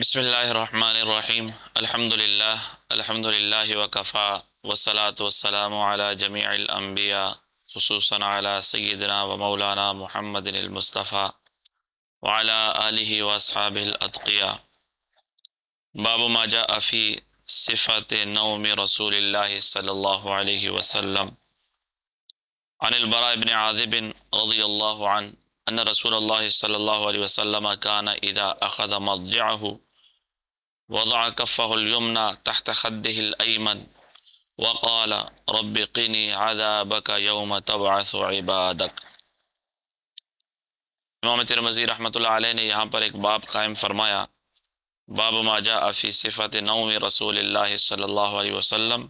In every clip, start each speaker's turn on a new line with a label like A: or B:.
A: بسم اللہ الرحمن الرحیم۔ الحمد للہ الحمد للہ وکفا۔ والصلاة والسلام على جميع الانبیاء، خصوصاً على سیدنا و مولانا محمد المصطفیٰ وعلى آلہ واصحابہ الاتقیاء۔ باب ما جاء فی صفت نوم رسول اللہ صلی اللہ علیہ وسلم۔ عن البراء بن عاذب رضی اللہ عنہ، ان رسول اللہ صلی اللہ علیہ وسلم كان اذا اخذ مضجعه وضع كفه اليمنى تحت خده الأيمن وقال رب قني عذابك يوم تبعث عبادك. امام ترمزی رحمۃ اللہ علیہ نے یہاں پر ایک باب قائم فرمایا، باب ما جاء فی صفت نوم رسول اللہ صلی اللہ علیہ وسلم،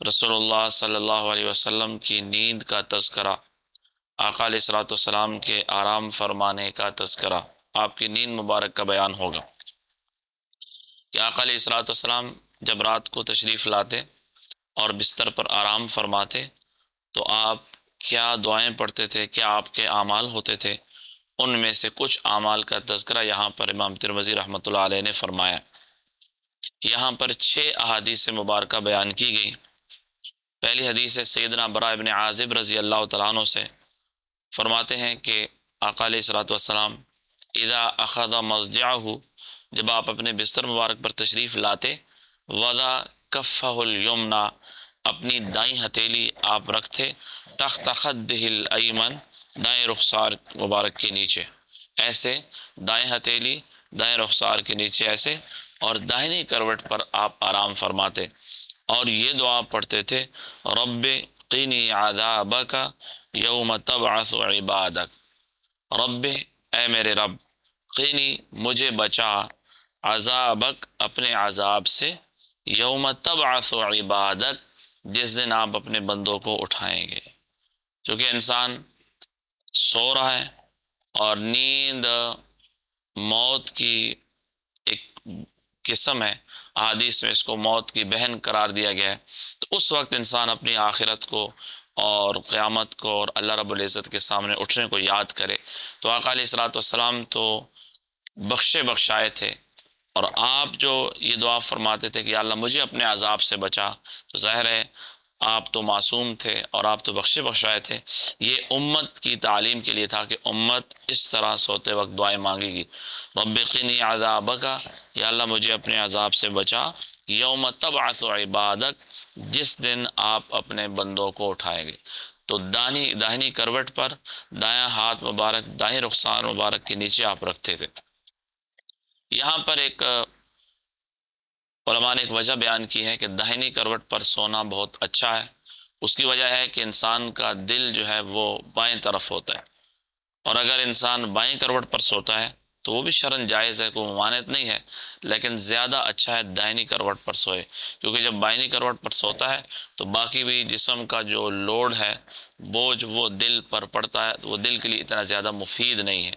A: رسول اللہ صلی اللہ علیہ وسلم کی نیند کا تذکرہ، آقا علیہ الصلوۃ والسلام کے آرام فرمانے کا تذکرہ، آپ کی نیند مبارک کا بیان ہوگا۔ کہ آقا علیہ الصلوۃ والسلام جب رات کو تشریف لاتے اور بستر پر آرام فرماتے تو آپ کیا دعائیں پڑھتے تھے؟ کیا آپ کے اعمال ہوتے تھے؟ ان میں سے کچھ اعمال کا تذکرہ یہاں پر امام ترمزی رحمۃ اللہ علیہ نے فرمایا۔ یہاں پر چھ احادیث مبارکہ بیان کی گئی پہلی حدیث ہے سیدنا برا ابن عازب رضی اللہ تعالیٰ عنہ سے۔ فرماتے ہیں کہ آقا علیہ الصلوۃ والسلام اذا اخذ مضجعہ جب آپ اپنے بستر مبارک پر تشریف لاتے، وضع کفہ الیمنا اپنی دائیں ہتیلی آپ رکھتے، تخت خد الایمن، دائیں رخسار مبارک کے نیچے۔ ایسے دائیں ہتیلی دائیں رخسار کے نیچے ایسے، اور دائنی کروٹ پر آپ آرام فرماتے۔ اور یہ دعا پڑھتے تھے، رب قینی عذابک یوم تبعث عبادک۔ رب، اے میرے رب قینی مجھے بچا۔ عذابک اپنے عذاب سے، یوم تبعث عبادک، جس دن آپ اپنے بندوں کو اٹھائیں گے۔ چونکہ انسان سو رہا ہے اور نیند، موت کی ایک قسم ہے۔ حادیث میں اس کو موت کی بہن قرار دیا گیا ہے۔ تو اس وقت انسان اپنی آخرت کو اور قیامت کو اور اللہ رب العزت کے سامنے اٹھنے کو یاد کرے۔ تو آقا علیہ السلاۃ والسلام تو بخشے بخشائے تھے۔ اور آپ جو یہ دعا فرماتے تھے کہ اللہ مجھے اپنے عذاب سے بچا، تو ظاہر ہے آپ تو معصوم تھے اور آپ تو بخشے بخشائے تھے۔ یہ امت کی تعلیم کے لیے تھا کہ امت اس طرح سوتے وقت دعائیں مانگے گی۔ رب قنی عذاب کا یا اللہ مجھے اپنے عذاب سے بچا۔ یوم تبعث عبادک، جس دن آپ اپنے بندوں کو اٹھائیں گے۔ تو دانی، داہنی کروٹ پر دایاں ہاتھ مبارک دائیں رخسار مبارک کے نیچے آپ رکھتے تھے۔ یہاں پر ایک علماء نے ایک وجہ بیان کی ہے کہ دہنی کروٹ پر سونا بہت اچھا ہے۔ اس کی وجہ ہے کہ انسان کا دل جو ہے وہ بائیں طرف ہوتا ہے۔ اور اگر انسان بائیں کروٹ پر سوتا ہے تو وہ بھی شرن جائز ہے، کوئی ممانعت نہیں ہے، لیکن زیادہ اچھا ہے دائنی کروٹ پر سوئے۔ کیونکہ جب بائنی کروٹ پر سوتا ہے، تو باقی بھی جسم کا جو لوڈ ہے، بوجھ وہ دل پر پڑتا ہے وہ دل کے لیے اتنا زیادہ مفید نہیں ہے۔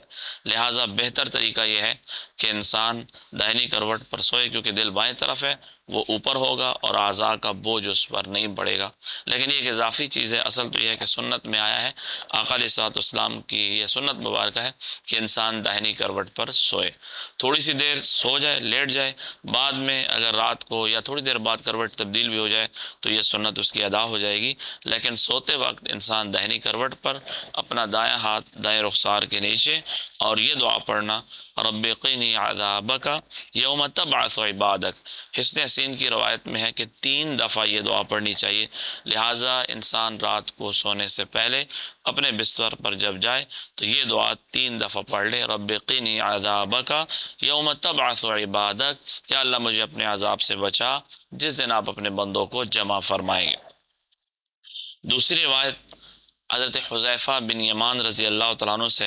A: لہٰذا بہتر طریقہ یہ ہے کہ انسان دائنی کروٹ پر سوئے، کیونکہ دل بائیں طرف ہے وہ اوپر ہوگا اور اعضاء کا بوجھ اس پر نہیں پڑے گا۔ لیکن یہ ایک اضافی چیز ہے، اصل تو یہ ہے کہ سنت میں آیا ہے، آقا علیہ صاحب اسلام کی یہ سنت مبارکہ ہے کہ انسان دہنی کروٹ پر سوئے۔ تھوڑی سی دیر سو جائے، لیٹ جائے، بعد میں اگر رات کو یا تھوڑی دیر بعد کروٹ تبدیل بھی ہو جائے تو یہ سنت اس کی ادا ہو جائے گی۔ لیکن سوتے وقت انسان دہنی کروٹ پر اپنا دائیں ہاتھ، دائیں رخسار کے نیچے اور یہ دعا پڑھنا، رب قینی عذابک یوم تبعث عبادک۔ حسن حسین کی روایت میں ہے کہ تین دفعہ یہ دعا پڑھنی چاہیے، لہٰذا انسان رات کو سونے سے پہلے اپنے بستر پر جب جائے تو یہ دعا تین دفعہ پڑھ لے، رب قینی عذابک یوم تبعث عبادک، یا اللہ مجھے اپنے عذاب سے بچا، جس دن آپ اپنے بندوں کو جمع فرمائیں گے۔ دوسری روایت حضرت حضیفہ بن یمان رضی اللہ تعالیٰ عنہ سے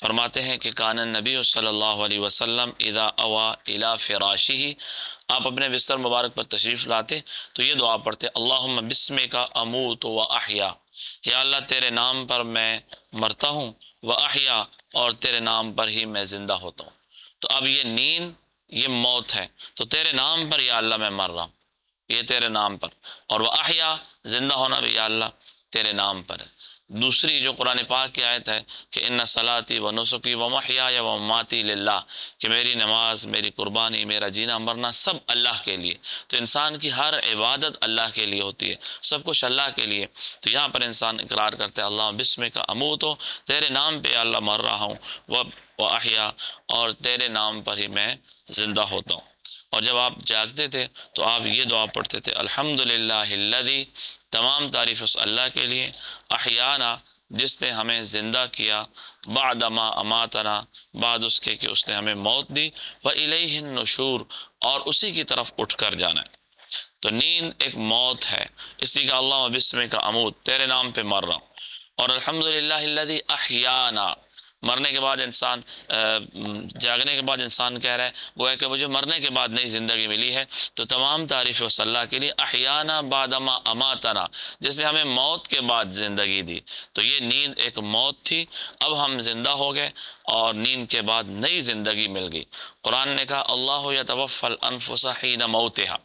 A: فرماتے ہیں کہ کان نبی صلی اللہ علیہ وسلم اذا اوا الى فراشی آپ اپنے بستر مبارک پر تشریف لاتے تو یہ دعا پڑھتے، اللہم بسم کا اموت و احیا. یا اللہ، تیرے نام پر میں مرتا ہوں و احیا، اور تیرے نام پر ہی میں زندہ ہوتا ہوں۔ تو اب یہ نیند، یہ موت ہے۔ تو تیرے نام پر یا اللہ میں مر رہا ہوں۔ یہ تیرے نام پر۔ اور وہ احیا، زندہ ہونا بھی یا اللہ تیرے نام پر ہے۔ دوسری جو قرآن پاک کی آیت ہے کہ ان صلاتی و نسخی و محیا و ماتی للہ کہ میری نماز، میری قربانی، میرا جینا، مرنا سب اللہ کے لیے۔ تو انسان کی ہر عبادت اللہ کے لیے ہوتی ہے، سب کچھ اللہ کے لیے۔ تو یہاں پر انسان اقرار کرتے ہیں اللہ بسم کا اموت ہو تیرے نام پہ اللہ مر رہا ہوں وہ احیا اور تیرے نام پر ہی میں زندہ ہوتا ہوں۔ اور جب آپ جاگتے تھے تو آپ یہ دعا پڑھتے تھے الحمد للہ تمام تعریف اس اللہ کے لیے۔ احیانہ جس نے ہمیں زندہ کیا۔ بعد اما اماتنا، بعد اس کے کہ اس نے ہمیں موت دی۔ و الیہ النشور، اور اسی کی طرف اٹھ کر جانا۔ ہے تو نیند ایک موت ہے۔ اسی کا اللہ بسم کا عمود تیرے نام پہ مر رہا ہوں۔ اور الحمدللہ الذی احیانا۔ مرنے کے بعد انسان جاگنے کے بعد انسان کہہ رہا ہے، وہ ہے کہ مجھے مرنے کے بعد نئی زندگی ملی ہے۔ تو تمام تعریف و صلاح کے لیے احیانہ بادما اماتنا، جس نے ہمیں موت کے بعد زندگی دی۔ تو یہ نیند ایک موت تھی، اب ہم زندہ ہو گئے اور نیند کے بعد نئی زندگی مل گئی۔ قرآن نے کہا، اللہ یتوف الانفس حین موتها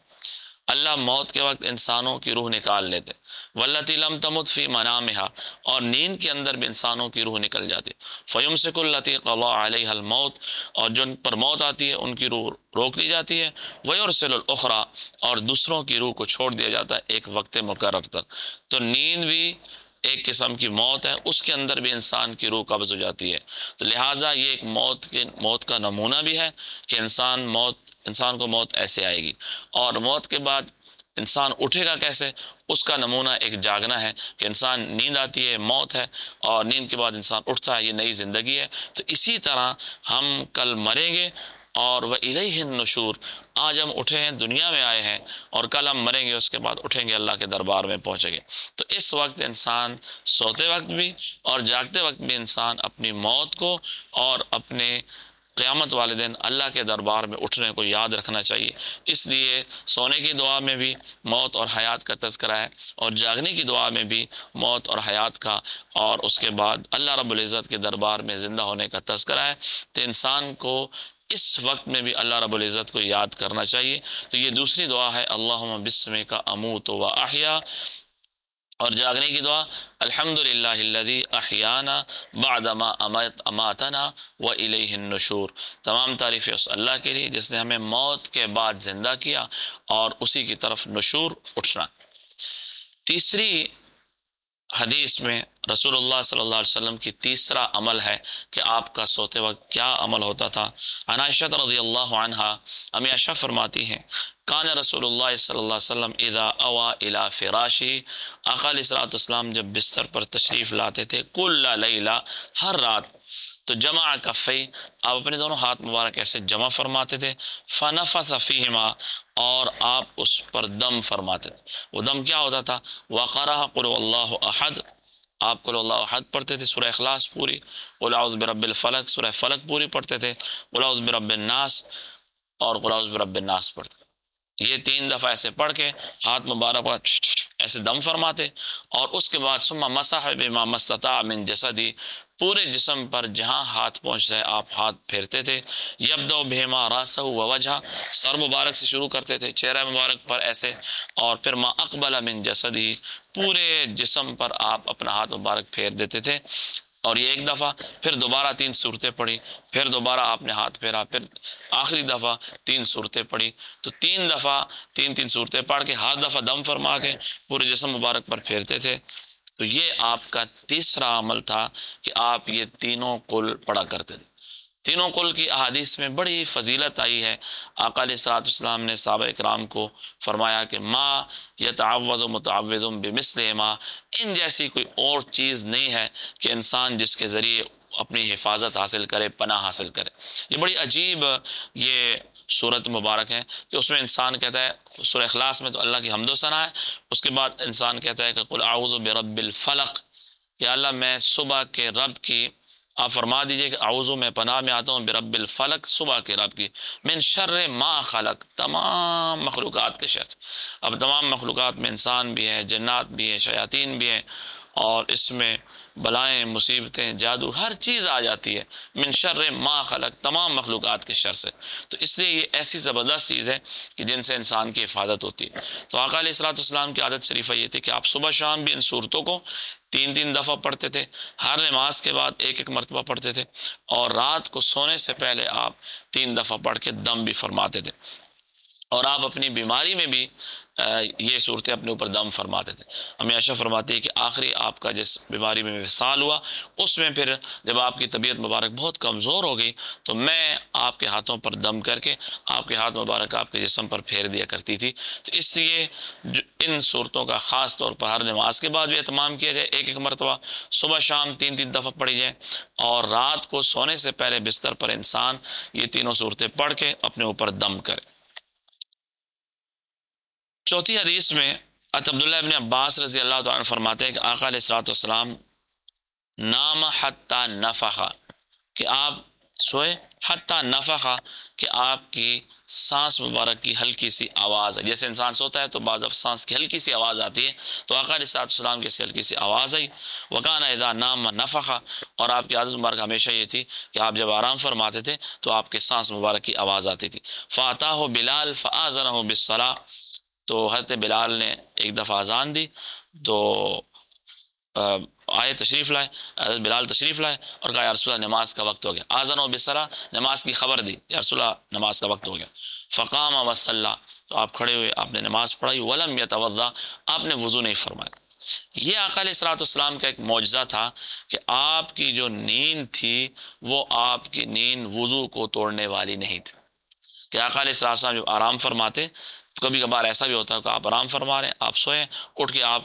A: اللہ موت کے وقت انسانوں کی روح نکال لیتے۔ ولتی لم تمت فی منامہا اور نیند کے اندر بھی انسانوں کی روح نکل جاتی۔ فیم سے کلتی قضا علیہ الموت۔ اور جن پر موت آتی ہے، ان کی روح روک لی جاتی ہے۔ ویرسل الاخرى اور دوسروں کی روح کو چھوڑ دیا جاتا ہے ایک وقت مقرر تک۔ تو نیند بھی ایک قسم کی موت ہے، اس کے اندر بھی انسان کی روح قبض ہو جاتی ہے۔ تو لہٰذا یہ ایک موت کے، موت کا نمونہ بھی ہے کہ انسان موت انسان کو موت ایسے آئے گی۔ اور موت کے بعد انسان اٹھے گا کیسے؟ اس کا نمونہ ایک جاگنا ہے کہ انسان نیند آتی ہے، موت ہے، اور نیند کے بعد انسان اٹھتا ہے، یہ نئی زندگی ہے۔ تو اسی طرح ہم کل مریں گے اور وہ الہ نشور آج ہم اٹھے ہیں، دنیا میں آئے ہیں، اور کل ہم مریں گے، اس کے بعد اٹھیں گے، اللہ کے دربار میں پہنچیں گے۔ تو اس وقت انسان سوتے وقت بھی اور جاگتے وقت بھی انسان اپنی موت کو اور اپنے قیامت والے دن اللہ کے دربار میں اٹھنے کو یاد رکھنا چاہیے۔ اس لیے سونے کی دعا میں بھی موت اور حیات کا تذکرہ ہے اور جاگنے کی دعا میں بھی موت اور حیات کا اور اس کے بعد اللہ رب العزت کے دربار میں زندہ ہونے کا تذکرہ ہے۔ تو انسان کو اس وقت میں بھی اللہ رب العزت کو یاد کرنا چاہیے۔ تو یہ دوسری دعا ہے اللہ بسم کا اموت و احیا۔ اور جاگنے کی دعا، الحمدللہ الذی احیانا بعد ما اماتنا و الیہ النشور۔ تمام تعریف اس اللہ کے لیے، جس نے ہمیں موت کے بعد زندہ کیا اور اسی کی طرف نشور اٹھنا۔ تیسری حدیث میں رسول اللہ صلی اللہ علیہ وسلم کی تیسرا عمل ہے کہ آپ کا سوتے وقت کیا عمل ہوتا تھا۔ عناشت رضی اللہ عنہ امی عشہ فرماتی ہیں کان رسول اللہ صلی اللہ علیہ وسلم اذا اوا الى فراشی آقا علیہ السلام جب بستر پر تشریف لاتے تھے کل لیلہ، ہر رات تو جمع کفی آپ اپنے دونوں ہاتھ مبارک ایسے جمع فرماتے تھے فنفث فیہما اور آپ اس پر دم فرماتے تھے۔ وہ دم کیا ہوتا تھا؟ وقرہ قل اللہ احد۔ آپ قل اللہ احد پڑھتے تھے، سورہ اخلاص پوری۔ قل اعوذ برب الفلق، سورہ فلق پوری پڑھتے تھے۔ قل اعوذ برب الناس اور قل اعوذ برب الناس پڑھتے تھے۔ یہ تین دفعہ ایسے پڑھ کے ہاتھ مبارک ایسے دم فرماتے اور اس کے بعد سما مسح بما مستطاع من جسدی، پورے جسم پر جہاں ہاتھ پہنچ جائے آپ ہاتھ پھیرتے تھے یبدو بھیما راسہ و وجہ سر مبارک سے شروع کرتے تھے، چہرہ مبارک پر ایسے اور پھر ما اقبل من جسدی، پورے جسم پر آپ اپنا ہاتھ مبارک پھیر دیتے تھے۔ اور یہ ایک دفعہ پھر دوبارہ تین صورتیں پڑھی پھر دوبارہ آپ نے ہاتھ پھیرا، پھر آخری دفعہ تین صورتیں پڑھی تو تین دفعہ، تین تین صورتیں پڑھ کے ہر دفعہ دم فرما کے پورے جسم مبارک پر پھیرتے تھے۔ تو یہ آپ کا تیسرا عمل تھا کہ آپ یہ تینوں کل پڑھا کرتے تھے۔ تینوں قل کی احادیث میں بڑی فضیلت آئی ہے۔ آقا علیہ صلاحت اسلام نے صحابہ اکرام کو فرمایا کہ ما یتعوذ متعوذ بمثل ما، ان جیسی کوئی اور چیز نہیں ہے کہ انسان جس کے ذریعے اپنی حفاظت حاصل کرے، پناہ حاصل کرے۔ یہ بڑی عجیب یہ صورت مبارک ہے کہ اس میں انسان کہتا ہے، سورہ اخلاص میں تو اللہ کی حمد و ثنا ہے، اس کے بعد انسان کہتا ہے کہ قل اعوذ برب الفلق، یا اللہ میں صبح کے رب کی آپ فرما دیجیے کہ اعوذ میں پناہ میں آتا ہوں برب الفلق، صبح کے رب کی، من شر ما خلق، تمام مخلوقات کے شرط اب تمام مخلوقات میں انسان بھی ہیں، جنات بھی ہیں، شیاطین بھی ہیں، اور اس میں بلائیں، مصیبتیں، جادو، ہر چیز آ جاتی ہے۔ من شر ما خلق، تمام مخلوقات کے شر سے۔ تو اس لیے یہ ایسی زبردست چیز ہے کہ جن سے انسان کی حفاظت ہوتی ہے۔ تو آقا علیہ السلاۃ والسلام کی عادت شریفہ یہ تھی کہ آپ صبح شام بھی ان صورتوں کو تین تین دفعہ پڑھتے تھے، ہر نماز کے بعد ایک ایک مرتبہ پڑھتے تھے اور رات کو سونے سے پہلے آپ تین دفعہ پڑھ کے دم بھی فرماتے تھے۔ اور آپ اپنی بیماری میں بھی یہ صورتیں اپنے اوپر دم فرماتے تھے۔ ہمیں ایشا فرماتی ہے کہ آخری آپ کا جس بیماری میں وصال ہوا، اس میں پھر جب آپ کی طبیعت مبارک بہت کمزور ہو گئی، تو میں آپ کے ہاتھوں پر دم کر کے آپ کے ہاتھ مبارک آپ کے جسم پر پھیر دیا کرتی تھی۔ تو اس لیے ان صورتوں کا خاص طور پر ہر نماز کے بعد بھی اہتمام کیا جائے، ایک ایک مرتبہ صبح شام تین تین دفعہ پڑھی جائے اور رات کو سونے سے پہلے بستر پر انسان یہ تینوں صورتیں پڑھ کے اپنے اوپر دم کرے۔ چوتھی حدیث میں عبداللہ ابن عباس رضی اللہ تعالیٰ فرماتے ہیں کہ آقا علیہ السلاۃ والسلام نام حتیٰ نفخا کہ آپ سوئے حتیٰ نفخا کہ آپ کی سانس مبارک کی ہلکی سی آواز ہے جیسے انسان سوتا ہے تو بعض اب سانس کی ہلکی سی آواز آتی ہے، تو آقا علیہ السلاۃ والسلام کی سی ہلکی سی آواز آئی۔ وکانہ ادا نام نفخا اور آپ کی عادت مبارک ہمیشہ یہ تھی کہ آپ جب آرام فرماتے تھے تو آپ کے سانس مبارک کی آواز آتی تھی۔ فاتح و بلال فعض ہو بصلاح تو حضرت بلال نے ایک دفعہ اذان دی، تو آئے تشریف لائے، حضرت بلال تشریف لائے اور کہا، یا رسول اللہ، نماز کا وقت ہو گیا۔ آزن و بسرا نماز کی خبر دی۔ یا رسول اللہ، نماز کا وقت ہو گیا۔ فقام وصلہ تو آپ کھڑے ہوئے، آپ نے نماز پڑھائی۔ ولم یتوضا، آپ نے وضو نہیں فرمایا۔ یہ آقا علیہ السلاۃ والسلام کا ایک معجزہ تھا کہ آپ کی جو نیند تھی، وہ آپ کی نیند وضو کو توڑنے والی نہیں تھی۔ کہ آقا علیہ السلام جب آرام فرماتے کبھی کبھار ایسا بھی ہوتا ہے کہ آپ آرام فرما رہے ہیں، آپ سوئیں، اٹھ کے آپ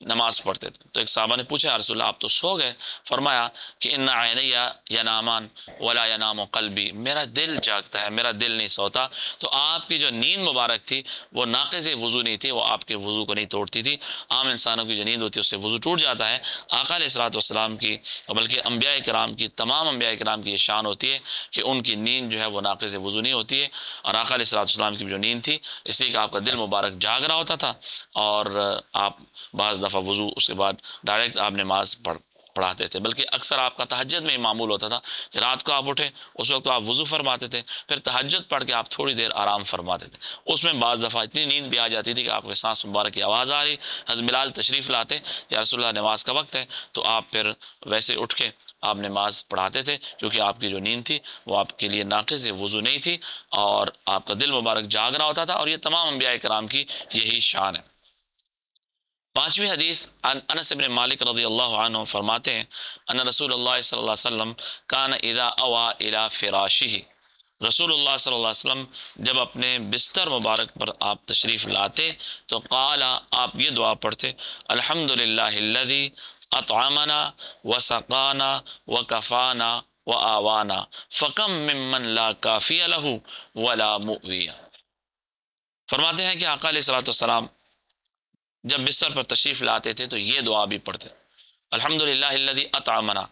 A: نماز پڑھتے تھے۔ تو ایک صحابہ نے پوچھا رسول اللہ، آپ تو سو گئے؟ فرمایا کہ ان عینیہ یا نامان ولا یا نام و قلبی میرا دل جاگتا ہے، میرا دل نہیں سوتا۔ تو آپ کی جو نیند مبارک تھی، وہ ناقض وضو نہیں تھی، وہ آپ کے وضو کو نہیں توڑتی تھی۔ عام انسانوں کی جو نیند ہوتی ہے، اس سے وضو ٹوٹ جاتا ہے۔ آقا علیہ السلاۃ والسلام کی، بلکہ انبیاء کرام کی، تمام انبیاء کرام کی یہ شان ہوتی ہے کہ ان کی نیند جو ہے، وہ ناقض وضو نہیں ہوتی ہے۔ اور آقا علیہ السلاۃ والسلام کی جو نیند تھی، اس لیے کہ آپ کا دل مبارک جاگ رہا ہوتا تھا۔ اور آپ بعض دفعہ وضو، اس کے بعد ڈائریکٹ آپ نماز پڑھ پڑھاتے تھے۔ بلکہ اکثر آپ کا تہجد میں معمول ہوتا تھا کہ رات کو آپ اٹھے اس وقت آپ وضو فرماتے تھے، پھر تہجد پڑھ کے آپ تھوڑی دیر آرام فرماتے تھے۔ اس میں بعض دفعہ اتنی نیند بھی آ جاتی تھی کہ آپ کے سانس مبارک کی آواز آ رہی، حضرت بلال تشریف لاتے، یا رسول اللہ نماز کا وقت ہے، تو آپ پھر ویسے اٹھ کے آپ نماز پڑھاتے تھے، کیونکہ آپ کی جو نیند تھی وہ آپ کے لیے ناقص وضو نہیں تھی اور آپ کا دل مبارک جاگ رہا ہوتا تھا اور یہ تمام انبیاء کرام کی یہی شان ہے۔ پانچویں حدیث انس بن مالک رضی اللہ عنہ فرماتے ہیں، ان رسول اللہ صلی اللہ علیہ وسلم کان اذا اوا الى فراشی رسول اللہ صلی اللہ علیہ وسلم جب اپنے بستر مبارک پر آپ تشریف لاتے تو قال، آپ یہ دعا پڑھتے الحمد للہ الذي اطعمنا وسقانا وکفانا وآوانا، فکم ممن لا کافی له ولا مؤوی فرماتے ہیں کہ آقا علیہ السلام جب بستر پر تشریف لاتے تھے تو یہ دعا بھی پڑھتے۔ الحمد للہ اطعمنا۔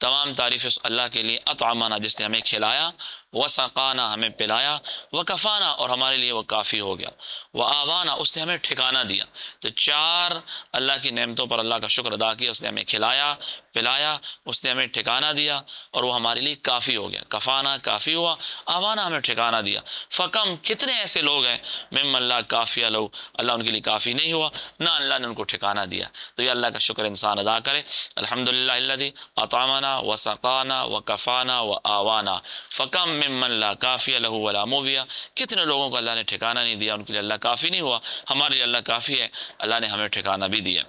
A: تمام تعریف اللہ کے لیے اطعمنا، جس نے ہمیں کھلایا۔ وہ سقانہ ہمیں پلایا وہ کفانہ اور ہمارے لیے وہ کافی ہو گیا۔ وہ آوانہ اس نے ہمیں ٹھکانہ دیا۔ تو چار اللہ کی نعمتوں پر اللہ کا شکر ادا کیا، اس نے ہمیں کھلایا، پلایا، اس نے ہمیں ٹھکانہ دیا اور وہ ہمارے لیے کافی ہو گیا۔ کفانہ کافی ہوا آوانہ ہمیں ٹھکانہ دیا۔ فکم، کتنے ایسے لوگ ہیں، مم اللہ کافی لو اللہ ان کے لیے کافی نہیں ہوا، نہ اللہ نے ان کو ٹھکانہ دیا۔ تو یہ اللہ کا شکر انسان ادا کرے۔ الحمد للہ اللہ اطامانہ و سقانہ و کفانہ و آوانہ فکم ممن لا کافی لہو ولا مویا کتنے لوگوں کو اللہ نے ٹھکانہ نہیں دیا، ان کے لیے اللہ کافی نہیں ہوا۔ ہمارے لیے اللہ کافی ہے، اللہ نے ہمیں ٹھکانہ بھی دیا۔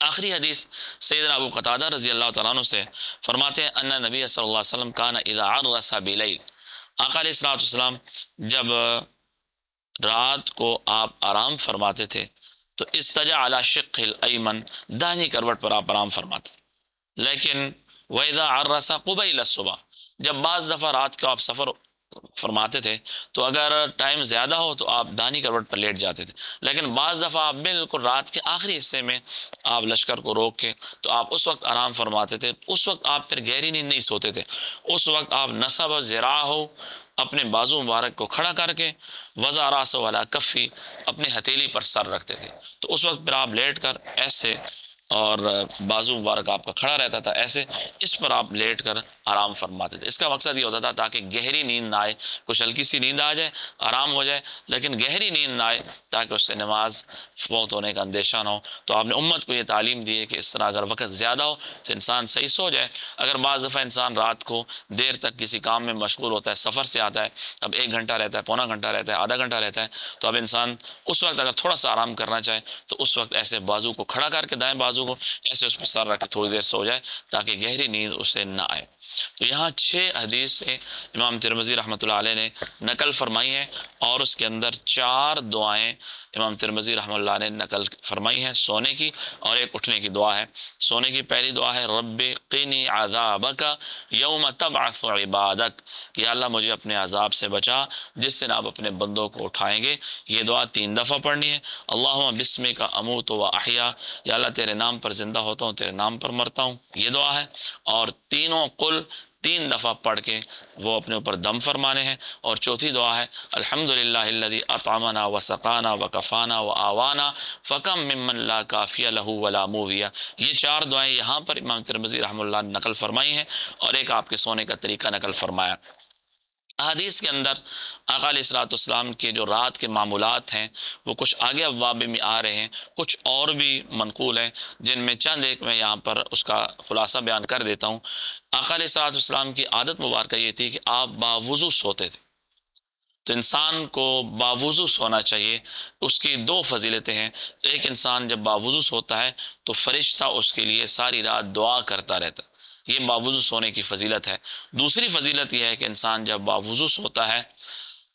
A: آخری حدیث سیدنا ابو قطادہ رضی اللہ تعالیٰ عنہ سے فرماتے ہیں، ان نبی صلی اللہ علیہ وسلم کانا اذا عرس بلیل۔ آقا علیہ السلام جب رات کو آپ آرام فرماتے تھے، تو استجا علی شق الایمن، دانی کروٹ پر آپ آرام فرماتے لیکن وَإِذَا عَرَّسَ قُبَيْلَ الصُّبَحِ جب بعض دفعہ رات کا آپ سفر فرماتے تھے، تو اگر ٹائم زیادہ ہو تو آپ دانی کروٹ پر لیٹ جاتے تھے۔ لیکن بعض دفعہ آپ بالکل رات کے آخری حصے میں آپ لشکر کو روک کے تو آپ اس وقت آرام فرماتے تھے۔ اس وقت آپ پھر گہری نیند نہیں سوتے تھے۔ اس وقت آپ نصب و زراع ہو، اپنے بازو مبارک کو کھڑا کر کے وضع راس والا کفی اپنے ہتھیلی پر سر رکھتے تھے۔ تو اس وقت پھر آپ لیٹ کر ایسے اور بازو مبارک آپ کا کھڑا رہتا تھا، ایسے اس پر آپ لیٹ کر آرام فرماتے تھے۔ اس کا مقصد یہ ہوتا تھا تاکہ گہری نیند نہ آئے، کچھ ہلکی سی نیند آ جائے، آرام ہو جائے، لیکن گہری نیند نہ آئے تاکہ اس سے نماز فوت ہونے کا اندیشہ نہ ہو۔ تو آپ نے امت کو یہ تعلیم دی ہے کہ اس طرح اگر وقت زیادہ ہو تو انسان صحیح سو جائے۔ اگر بعض دفعہ انسان رات کو دیر تک کسی کام میں مشغول ہوتا ہے، سفر سے آتا ہے، اب ایک گھنٹہ رہتا ہے، پونا گھنٹہ رہتا ہے، آدھا گھنٹہ رہتا ہے، تو اب انسان اس وقت اگر تھوڑا سا آرام کرنا چاہے تو اس وقت ایسے بازو کو کھڑا کر کے دائیں بازو کو ایسے اس پہ سر رکھ کے تھوڑی دیر سو جائے تاکہ گہری نیند اسے نہ آئے۔ تو یہاں چھ حدیث سے امام ترمزی رحمۃ اللہ علیہ نے نقل فرمائی ہیں اور اس کے اندر چار دعائیں امام ترمزی رحمۃ اللہ نے نقل فرمائی ہیں، سونے کی اور ایک اٹھنے کی دعا ہے۔ سونے کی پہلی دعا ہے، رب قینی عذابک یوم تبعث عبادک۔ کہ اللہ مجھے اپنے عذاب سے بچا، جس سے آپ اپنے بندوں کو اٹھائیں گے۔ یہ دعا تین دفعہ پڑھنی ہے۔ اللہم بسم کا اموت و احیا۔ یا اللہ تیرے نام پر زندہ ہوتا ہوں، تیرے نام پر مرتا ہوں۔ یہ دعا ہے۔ اور تینوں قل تین دفعہ پڑھ کے وہ اپنے اوپر دم فرمانے ہیں۔ اور چوتھی دعا ہے الحمد للہ الذي اطعمنا و سقانا و کفانہ و آوانہ فکم ممن لا کافی لہو ولا موویہ۔ یہ چار دعائیں یہاں پر امام ترمزی رحمہ اللہ نے نقل فرمائی ہیں اور ایک آپ کے سونے کا طریقہ نقل فرمایا۔ احادیث کے اندر آقا علیہ السلاۃ والسلام کے جو رات کے معمولات ہیں، وہ کچھ آگے ابواب میں آ رہے ہیں، کچھ اور بھی منقول ہیں، جن میں چند ایک میں یہاں پر اس کا خلاصہ بیان کر دیتا ہوں۔ آقا علیہ السلاۃ والسلام کی عادت مبارکہ یہ تھی کہ آپ باوضو سوتے تھے۔ تو انسان کو باوضو سونا چاہیے، اس کی دو فضیلتیں ہیں۔ ایک انسان جب باوضو سوتا ہے تو فرشتہ اس کے لیے ساری رات دعا کرتا رہتا۔ ہے یہ باوضو سونے کی فضیلت ہے۔ دوسری فضیلت یہ ہے کہ انسان جب باوضو سوتا ہے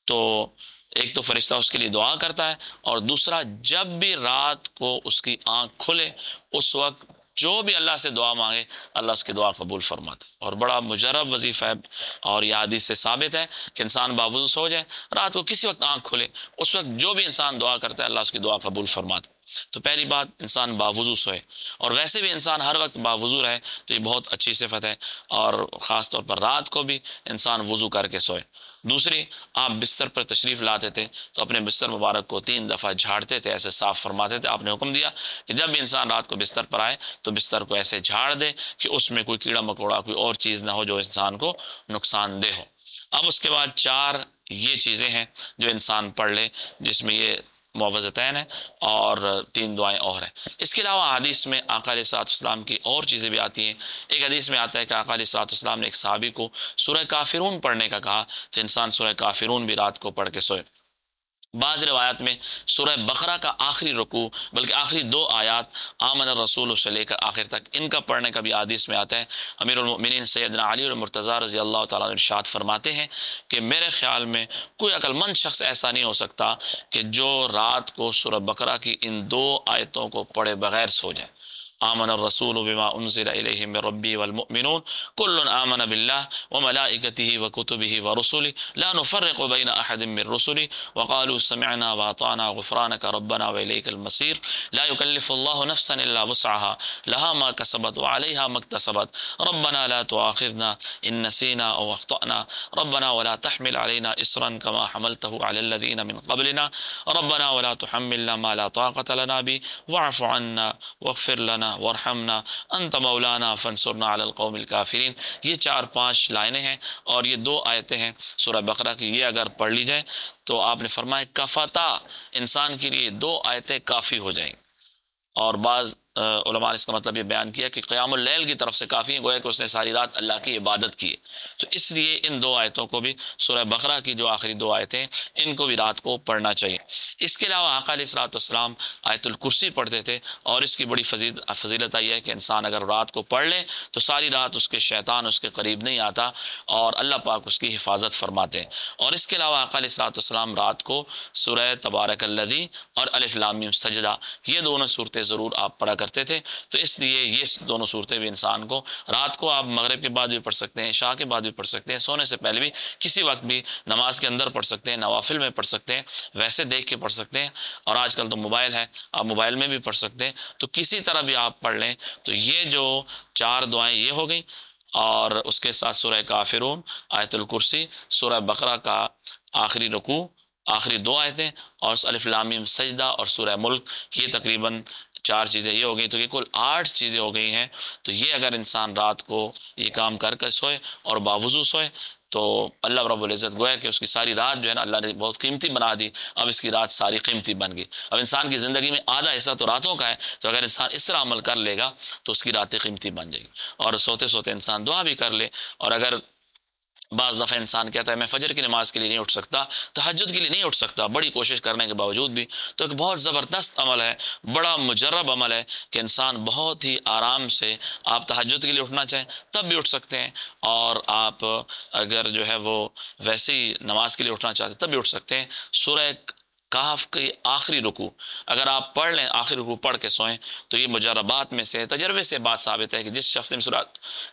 A: تو ایک تو فرشتہ اس کے لیے دعا کرتا ہے اور دوسرا جب بھی رات کو اس کی آنکھ کھلے، اس وقت جو بھی اللہ سے دعا مانگے، اللہ اس کی دعا قبول فرماتا ہے۔ اور بڑا مجرب وظیفہ ہے اور یہ حدیث سے ثابت ہے کہ انسان باوضو سو جائے، رات کو کسی وقت آنکھ کھلے، اس وقت جو بھی انسان دعا کرتا ہے، اللہ اس کی دعا قبول فرماتا ہے۔ تو پہلی بات انسان باوضو سوئے۔ اور ویسے بھی انسان ہر وقت باوضو رہے تو یہ بہت اچھی صفت ہے۔ اور خاص طور پر رات کو بھی انسان وضو کر کے سوئے۔ دوسری، آپ بستر پر تشریف لاتے تھے تو اپنے بستر مبارک کو تین دفعہ جھاڑتے تھے، ایسے صاف فرماتے تھے۔ آپ نے حکم دیا کہ جب بھی انسان رات کو بستر پر آئے تو بستر کو ایسے جھاڑ دے کہ اس میں کوئی کیڑا مکوڑا، کوئی اور چیز نہ ہو جو انسان کو نقصان دہ ہو۔ اب اس کے بعد چار یہ چیزیں ہیں جو انسان پڑھ لے، جس میں یہ معوضتین ہیں اور تین دعائیں اور ہیں۔ اس کے علاوہ حدیث میں آقا علیہ صلاحت اسلام کی اور چیزیں بھی آتی ہیں۔ ایک حدیث میں آتا ہے کہ آقا علیہ صلاحت اسلام نے ایک صحابی کو سورہ کافرون پڑھنے کا کہا، تو انسان سورہ کافرون بھی رات کو پڑھ کے سوئے۔ بعض روایات میں سورہ بقرہ کا آخری رکوع، بلکہ آخری دو آیات آمن الرسول سے لے کر آخر تک، ان کا پڑھنے کا بھی عادیث میں آتا ہے۔ امیر المؤمنین سیدنا علی المرتضی رضی اللہ تعالیٰ ارشاد فرماتے ہیں کہ میرے خیال میں کوئی عقل مند شخص ایسا نہیں ہو سکتا کہ جو رات کو سورہ بقرہ کی ان دو آیتوں کو پڑھے بغیر سو جائے۔ آمن الرسول بما انزل الیہ من ربی والمؤمنون. کل آمن باللہ وملائکته وکتبه ورسله لا نفرق بین احد من رسله وقالوا سمعنا واطعنا غفرانك ربنا وإليك المصير لا يكلف الله نفسا الا وسعها لها ما كسبت وعليها ما اكتسبت ربنا لا تؤاخذنا ان نسينا او اخطأنا. ربنا ولا تحمل علينا اسرا كما حملته على الذين من قبلنا. ربنا ولا تحملنا ما لا طاقة لنا به. واعف عنا واغفر لنا ورحمنا انت مولانا فنصرنا علی القوم الكافرین۔ یہ چار پانچ لائنیں ہیں اور یہ دو آیتیں ہیں سورہ بقرہ کی۔ یہ اگر پڑھ لی جائیں تو آپ نے فرمایا کفتا، انسان کے لیے دو آیتیں کافی ہو جائیں۔ اور بعض علماء نے اس کا مطلب یہ بیان کیا کہ قیام اللیل کی طرف سے کافی ہیں، گویا کہ اس نے ساری رات اللہ کی عبادت کی ہے۔ تو اس لیے ان دو آیتوں کو بھی سورہ بقرہ کی جو آخری دو آیتیں ان کو بھی رات کو پڑھنا چاہیے۔ اس کے علاوہ آقا علیہ السلاۃ والسلام آیت الکرسی پڑھتے تھے اور اس کی بڑی فضیلت آئی ہے کہ انسان اگر رات کو پڑھ لے تو ساری رات اس کے شیطان اس کے قریب نہیں آتا اور اللہ پاک اس کی حفاظت فرماتے ہیں۔ اور اس کے علاوہ آقا علیہ السلاۃ والسلام رات کو سورہ تبارک الدی اور الفلام سجدہ، یہ دونوں صورتیں ضرور آپ پڑھا کرتے تھے۔ تو اس لیے یہ دونوں صورتیں بھی انسان کو رات کو آپ مغرب کے بعد بھی پڑھ سکتے ہیں شاہ کے بعد بھی پڑھ سکتے ہیں، سونے سے پہلے بھی کسی وقت بھی نماز کے اندر پڑھ سکتے ہیں، نوافل میں پڑھ سکتے ہیں، ویسے دیکھ کے پڑھ سکتے ہیں۔ اور آج کل تو موبائل ہے، آپ موبائل میں بھی پڑھ سکتے ہیں۔ تو کسی طرح بھی آپ پڑھ لیں تو یہ جو چار دعائیں یہ ہو گئیں۔ اور اس کے ساتھ سورہ کافرون، آیت الکرسی، سورہ بقرہ کا آخری رکوع، آخری دو آیتیں اور الفلامیم سجدہ اور سورہ ملک، یہ تقریباً چار چیزیں یہ ہو گئی تو یہ کل آٹھ چیزیں ہو گئی ہیں۔ تو یہ اگر انسان رات کو یہ کام کر کر سوئے اور باوضو سوئے تو اللہ رب العزت گویا کہ اس کی ساری رات جو ہے نا اللہ نے بہت قیمتی بنا دی۔ اب اس کی رات ساری قیمتی بن گئی۔ اب انسان کی زندگی میں آدھا حصہ تو راتوں کا ہے۔ تو اگر انسان اس طرح عمل کر لے گا تو اس کی راتیں قیمتی بن جائیں گی۔ اور سوتے سوتے انسان دعا بھی کر لے۔ اور اگر بعض دفعہ انسان کہتا ہے، میں فجر کی نماز کے لیے نہیں اٹھ سکتا تحجد کے لیے نہیں اٹھ سکتا۔ بڑی کوشش کرنے کے باوجود بھی تو ایک بہت زبردست عمل ہے، بڑا مجرب عمل ہے کہ انسان بہت ہی آرام سے آپ تحجد کے لیے اٹھنا چاہیں تب بھی اٹھ سکتے ہیں۔ اور آپ اگر جو ہے وہ ویسی نماز کے لیے اٹھنا چاہتے تب بھی اٹھ سکتے ہیں۔ سورہ کہف کی آخری رکو اگر آپ پڑھ لیں آخری رکو پڑھ کے سوئیں تو یہ مجربات میں سے تجربے سے بات ثابت ہے کہ جس شخص نے سورہ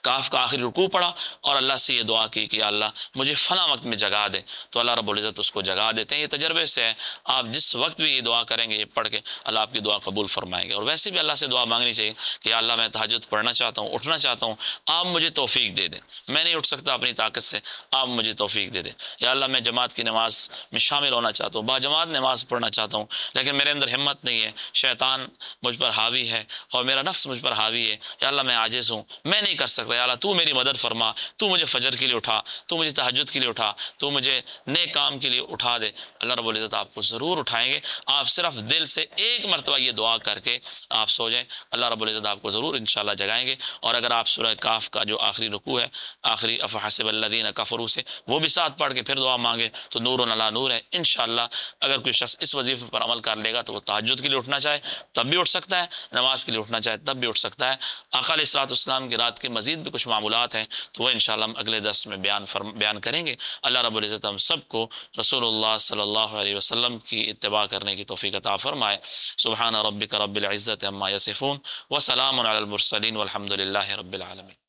A: کہف کا آخری رکو پڑھا اور اللہ سے یہ دعا کی کہ اللہ مجھے فلاں وقت میں جگا دے، تو اللہ رب العزت اس کو جگا دیتے ہیں۔ یہ تجربے سے ہے آپ جس وقت بھی یہ دعا کریں گے، یہ پڑھ کے اللہ آپ کی دعا قبول فرمائیں گے۔ اور ویسے بھی اللہ سے دعا مانگنی چاہیے کہ اللہ میں تحجد پڑھنا چاہتا ہوں، اٹھنا چاہتا ہوں، آپ مجھے توفیق دے دیں۔ میں نہیں اٹھ سکتا اپنی طاقت سے، آپ مجھے توفیق دے دیں۔ یا اللہ میں جماعت کی نماز میں شامل ہونا چاہتا ہوں۔ با جماعت نماز پڑھنا چاہتا ہوں، لیکن میرے اندر ہمت نہیں ہے۔ شیطان مجھ پر حاوی ہے اور میرا نفس مجھ پر حاوی ہے۔ یا اللہ، میں عاجز ہوں۔ میں نہیں کر سکتا۔ یا اللہ، تو میری مدد فرما۔ تو مجھے فجر کے لیے اٹھا۔ تو مجھے تحجد کے لیے اٹھا۔ تو مجھے نئے کام کے لیے اٹھا دے۔ اللہ رب العزت آپ کو ضرور اٹھائیں گے۔ آپ صرف دل سے ایک مرتبہ یہ دعا کر کے آپ سو جائیں۔ اللہ رب العزت آپ کو ضرور انشاءاللہ جگائیں گے۔ اور اگر آپ سورہ کاف کا جو آخری رکوع ہے، آخری افحسب الذین کفروا سے وہ بھی ساتھ پڑھ کے پھر دعا مانگے، تو نور اللہ نور ہے۔ انشاءاللہ اگر کوئی شخص اس وظیفے پر عمل کر لے گا تو وہ تحجد کے لیے اٹھنا چاہے، تب بھی اٹھ سکتا ہے، نماز کے لیے اٹھنا چاہے، تب بھی اٹھ سکتا ہے۔ آقا علیہ السلاۃ اسلام کی رات کے مزید بھی کچھ معمولات ہیں تو وہ انشاءاللہ ہم اگلے دس میں بیان فرم، بیان کریں گے۔ اللہ رب العزت ہم سب کو رسول اللہ صلی اللہ علیہ وسلم کی اتباع کرنے کی توفیق عطا فرمائے۔ سبحان ربک رب العزت عما یصفون وسلام علی المرسلین والحمد للہ رب العالمین۔